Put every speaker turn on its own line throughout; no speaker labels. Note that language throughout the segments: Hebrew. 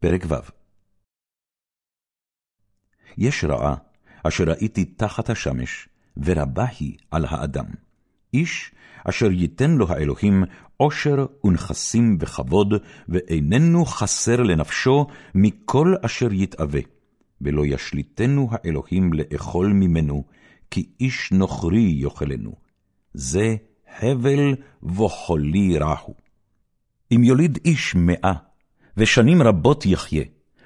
פרק ו' יש רעה אשר ראיתי תחת השמש, ורבה היא על האדם. איש אשר ייתן לו האלוהים עושר ונכסים וכבוד, ואיננו חסר לנפשו מכל אשר יתאווה. ולא ישליטנו האלוהים לאכול ממנו, כי איש נוכרי יאכלנו. זה הבל וחולי רעו. אם יוליד איש מאה, ושנים רבות יחיה,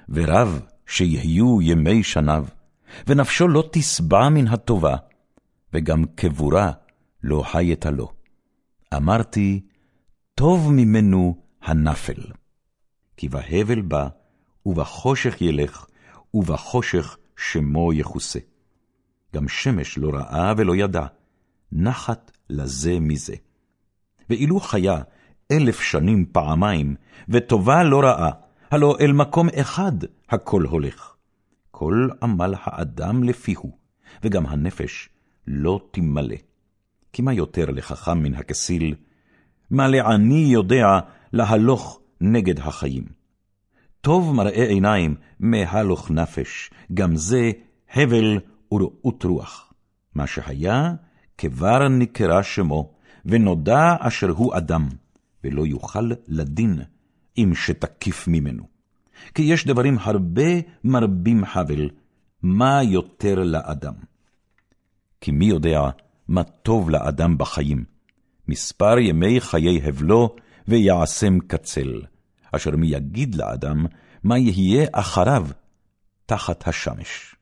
ורב שיהיו ימי שניו, ונפשו לא תשבע מן הטובה, וגם קבורה לא הייתה לו. אמרתי, טוב ממנו הנפל. כי בהבל בא, ובחושך ילך, ובחושך שמו יכוסה. גם שמש לא ראה ולא ידע, נחת לזה מזה. ואילו חיה אלף שנים פעמיים, וטובה לא ראה, הלא אל מקום אחד הכל הולך. כל עמל האדם לפיהו, וגם הנפש לא תמלא. כי מה יותר לחכם מן הכסיל? מה לעני יודע להלוך נגד החיים? טוב מראה עיניים מהלוך נפש, גם זה הבל ורעות רוח. מה שהיה, כבר נקרא שמו, ונודע אשר הוא אדם, ולא יוכל לדין, אם שתקיף ממנו. כי יש דברים הרבה מרבים חבל, מה יותר לאדם? כי מי יודע מה טוב לאדם בחיים? מספר ימי חיי הבלו, ויעשם קצל, אשר מי יגיד לאדם מה יהיה אחריו תחת השמש.